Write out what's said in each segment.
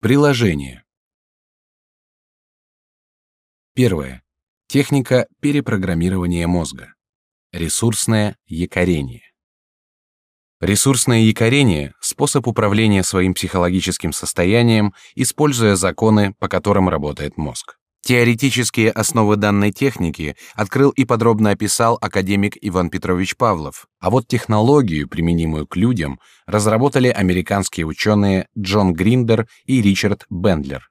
Приложение. Первое. Техника перепрограммирования мозга. Ресурсное якорение. Ресурсное якорение — способ управления своим психологическим состоянием, используя законы, по которым работает мозг. Теоретические основы данной техники открыл и подробно описал академик Иван Петрович Павлов, а вот технологию, применимую к людям, разработали американские ученые Джон Гриндер и Ричард Бендлер.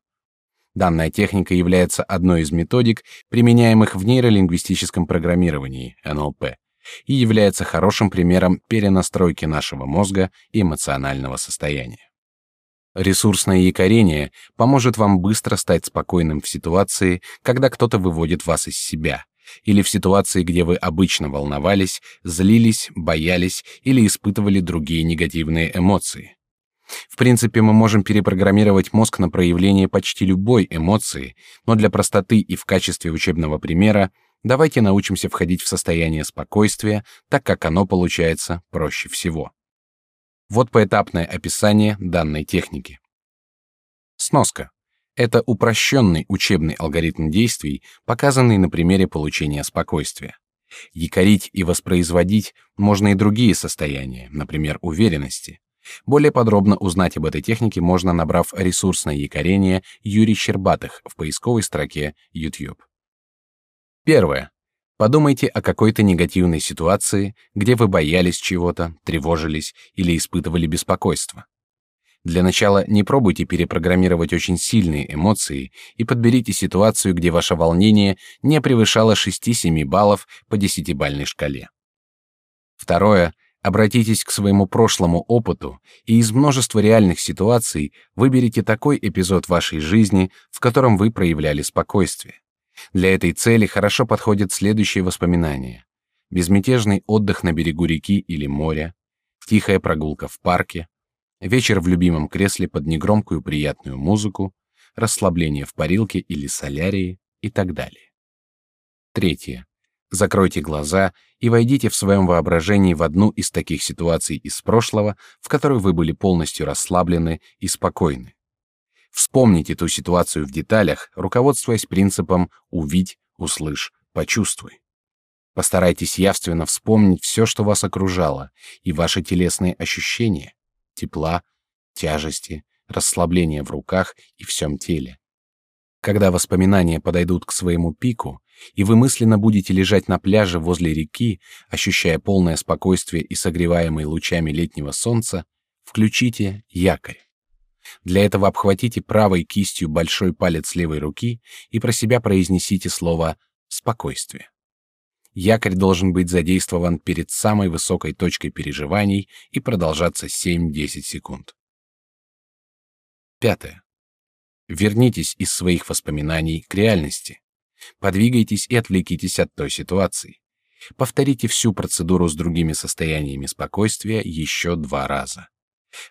Данная техника является одной из методик, применяемых в нейролингвистическом программировании НЛП, и является хорошим примером перенастройки нашего мозга и эмоционального состояния. Ресурсное якорение поможет вам быстро стать спокойным в ситуации, когда кто-то выводит вас из себя, или в ситуации, где вы обычно волновались, злились, боялись или испытывали другие негативные эмоции. В принципе, мы можем перепрограммировать мозг на проявление почти любой эмоции, но для простоты и в качестве учебного примера давайте научимся входить в состояние спокойствия, так как оно получается проще всего. Вот поэтапное описание данной техники. Сноска. Это упрощенный учебный алгоритм действий, показанный на примере получения спокойствия. Якорить и воспроизводить можно и другие состояния, например, уверенности. Более подробно узнать об этой технике можно, набрав ресурсное якорение Юрий Щербатых в поисковой строке YouTube. Первое. Подумайте о какой-то негативной ситуации, где вы боялись чего-то, тревожились или испытывали беспокойство. Для начала не пробуйте перепрограммировать очень сильные эмоции и подберите ситуацию, где ваше волнение не превышало 6-7 баллов по десятибалльной шкале. Второе. Обратитесь к своему прошлому опыту и из множества реальных ситуаций выберите такой эпизод вашей жизни, в котором вы проявляли спокойствие. Для этой цели хорошо подходят следующие воспоминания: безмятежный отдых на берегу реки или моря, тихая прогулка в парке, вечер в любимом кресле под негромкую приятную музыку, расслабление в парилке или солярии и так далее. Третье. Закройте глаза и войдите в своем воображении в одну из таких ситуаций из прошлого, в которой вы были полностью расслаблены и спокойны. Вспомните ту ситуацию в деталях, руководствуясь принципом «увидь, услышь, почувствуй». Постарайтесь явственно вспомнить все, что вас окружало, и ваши телесные ощущения — тепла, тяжести, расслабления в руках и всем теле. Когда воспоминания подойдут к своему пику, и вы мысленно будете лежать на пляже возле реки, ощущая полное спокойствие и согреваемый лучами летнего солнца, включите якорь. Для этого обхватите правой кистью большой палец левой руки и про себя произнесите слово «спокойствие». Якорь должен быть задействован перед самой высокой точкой переживаний и продолжаться 7-10 секунд. Пятое. Вернитесь из своих воспоминаний к реальности. Подвигайтесь и отвлекитесь от той ситуации. Повторите всю процедуру с другими состояниями спокойствия еще два раза.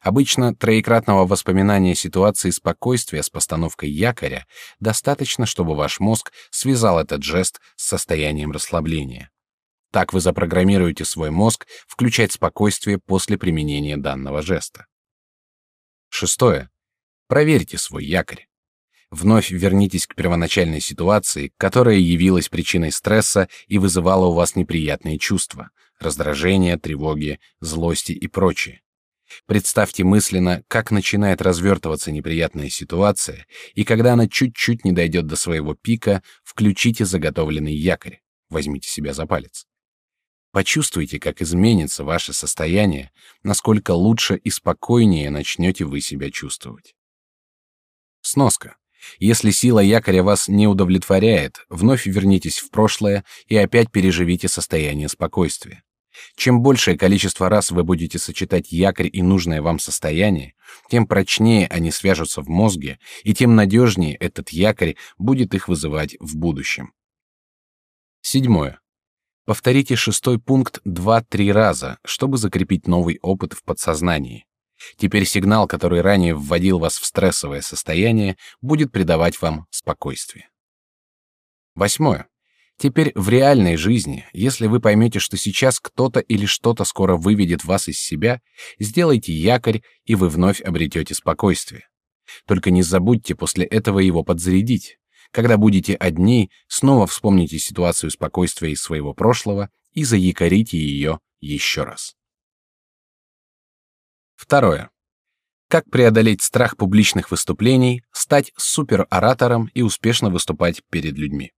Обычно троекратного воспоминания ситуации спокойствия с постановкой якоря достаточно, чтобы ваш мозг связал этот жест с состоянием расслабления. Так вы запрограммируете свой мозг включать спокойствие после применения данного жеста. Шестое. Проверьте свой якорь. Вновь вернитесь к первоначальной ситуации, которая явилась причиной стресса и вызывала у вас неприятные чувства: раздражение, тревоги, злости и прочее. Представьте мысленно, как начинает развертываться неприятная ситуация, и когда она чуть-чуть не дойдет до своего пика, включите заготовленный якорь. Возьмите себя за палец. Почувствуйте, как изменится ваше состояние, насколько лучше и спокойнее начнете вы себя чувствовать. Сноска. Если сила якоря вас не удовлетворяет, вновь вернитесь в прошлое и опять переживите состояние спокойствия. Чем большее количество раз вы будете сочетать якорь и нужное вам состояние, тем прочнее они свяжутся в мозге, и тем надежнее этот якорь будет их вызывать в будущем. Седьмое. Повторите шестой пункт два-три раза, чтобы закрепить новый опыт в подсознании. Теперь сигнал, который ранее вводил вас в стрессовое состояние, будет придавать вам спокойствие. Восьмое. Теперь в реальной жизни, если вы поймете, что сейчас кто-то или что-то скоро выведет вас из себя, сделайте якорь, и вы вновь обретете спокойствие. Только не забудьте после этого его подзарядить. Когда будете одни, снова вспомните ситуацию спокойствия из своего прошлого и заякорите ее еще раз. Второе. Как преодолеть страх публичных выступлений, стать супероратором и успешно выступать перед людьми.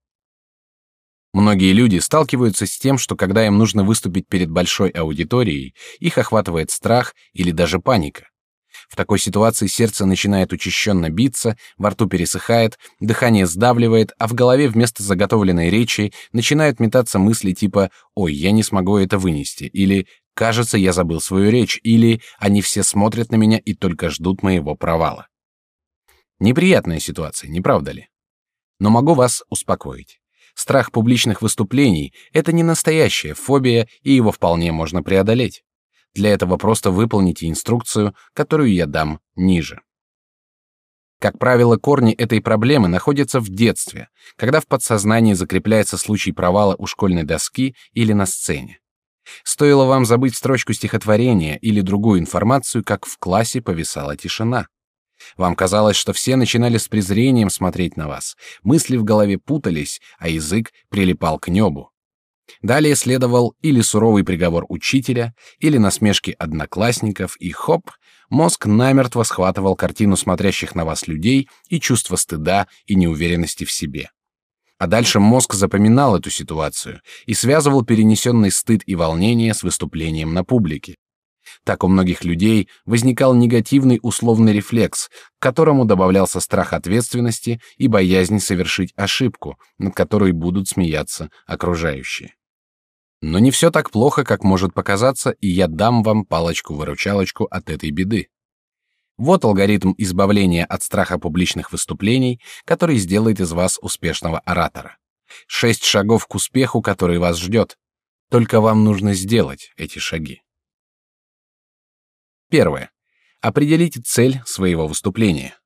Многие люди сталкиваются с тем, что когда им нужно выступить перед большой аудиторией, их охватывает страх или даже паника. В такой ситуации сердце начинает учащенно биться, во рту пересыхает, дыхание сдавливает, а в голове вместо заготовленной речи начинают метаться мысли типа «Ой, я не смогу это вынести» или «Кажется, я забыл свою речь» или «Они все смотрят на меня и только ждут моего провала». Неприятная ситуация, не правда ли? Но могу вас успокоить. Страх публичных выступлений — это не настоящая фобия, и его вполне можно преодолеть. Для этого просто выполните инструкцию, которую я дам ниже. Как правило, корни этой проблемы находятся в детстве, когда в подсознании закрепляется случай провала у школьной доски или на сцене. Стоило вам забыть строчку стихотворения или другую информацию, как в классе повисала тишина. Вам казалось, что все начинали с презрением смотреть на вас, мысли в голове путались, а язык прилипал к небу. Далее следовал или суровый приговор учителя, или насмешки одноклассников, и хоп, мозг намертво схватывал картину смотрящих на вас людей и чувство стыда и неуверенности в себе. А дальше мозг запоминал эту ситуацию и связывал перенесенный стыд и волнение с выступлением на публике. Так у многих людей возникал негативный условный рефлекс, к которому добавлялся страх ответственности и боязнь совершить ошибку, над которой будут смеяться окружающие. Но не все так плохо, как может показаться, и я дам вам палочку-выручалочку от этой беды. Вот алгоритм избавления от страха публичных выступлений, который сделает из вас успешного оратора. Шесть шагов к успеху, который вас ждет. Только вам нужно сделать эти шаги. Первое. Определите цель своего выступления.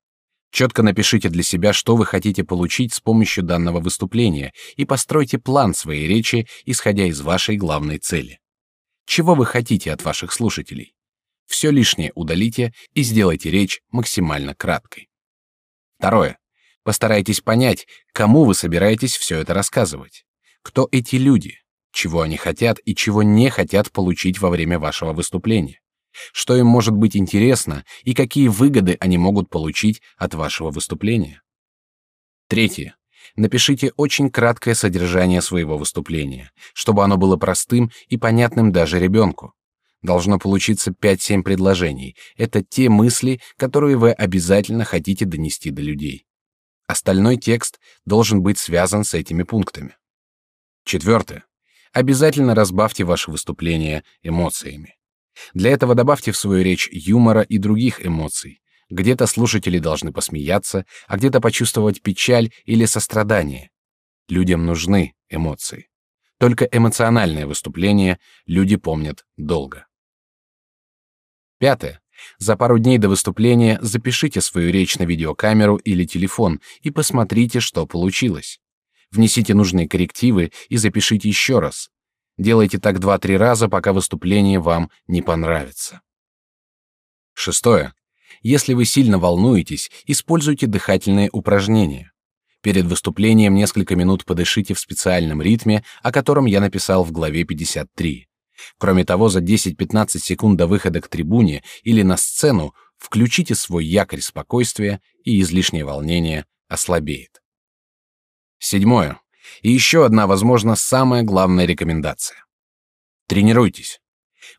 Четко напишите для себя, что вы хотите получить с помощью данного выступления, и постройте план своей речи, исходя из вашей главной цели. Чего вы хотите от ваших слушателей? Все лишнее удалите и сделайте речь максимально краткой. Второе. Постарайтесь понять, кому вы собираетесь все это рассказывать. Кто эти люди? Чего они хотят и чего не хотят получить во время вашего выступления? Что им может быть интересно и какие выгоды они могут получить от вашего выступления? Третье. Напишите очень краткое содержание своего выступления, чтобы оно было простым и понятным даже ребенку. Должно получиться 5-7 предложений. Это те мысли, которые вы обязательно хотите донести до людей. Остальной текст должен быть связан с этими пунктами. Четвертое. Обязательно разбавьте ваше выступление эмоциями. Для этого добавьте в свою речь юмора и других эмоций. Где-то слушатели должны посмеяться, а где-то почувствовать печаль или сострадание. Людям нужны эмоции. Только эмоциональное выступление люди помнят долго. Пятое. За пару дней до выступления запишите свою речь на видеокамеру или телефон и посмотрите, что получилось. Внесите нужные коррективы и запишите еще раз. Делайте так два-три раза, пока выступление вам не понравится. Шестое. Если вы сильно волнуетесь, используйте дыхательные упражнения. Перед выступлением несколько минут подышите в специальном ритме, о котором я написал в главе 53. Кроме того, за 10-15 секунд до выхода к трибуне или на сцену включите свой якорь спокойствия, и излишнее волнение ослабеет. Седьмое. И еще одна, возможно, самая главная рекомендация. Тренируйтесь.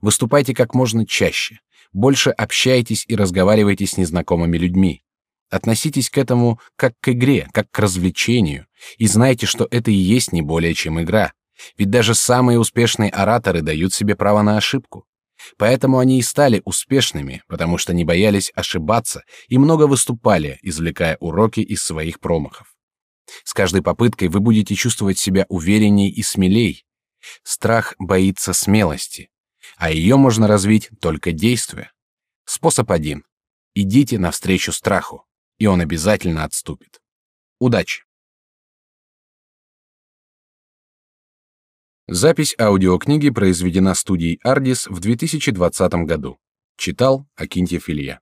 Выступайте как можно чаще. Больше общайтесь и разговаривайте с незнакомыми людьми. Относитесь к этому как к игре, как к развлечению, и знайте, что это и есть не более чем игра. Ведь даже самые успешные ораторы дают себе право на ошибку. Поэтому они и стали успешными, потому что не боялись ошибаться и много выступали, извлекая уроки из своих промахов. С каждой попыткой вы будете чувствовать себя уверенней и смелей. Страх боится смелости, а ее можно развить только действуя. Способ один. Идите навстречу страху, и он обязательно отступит. Удачи! Запись аудиокниги произведена студией Ardis в 2020 году. Читал Акинтьев Илья.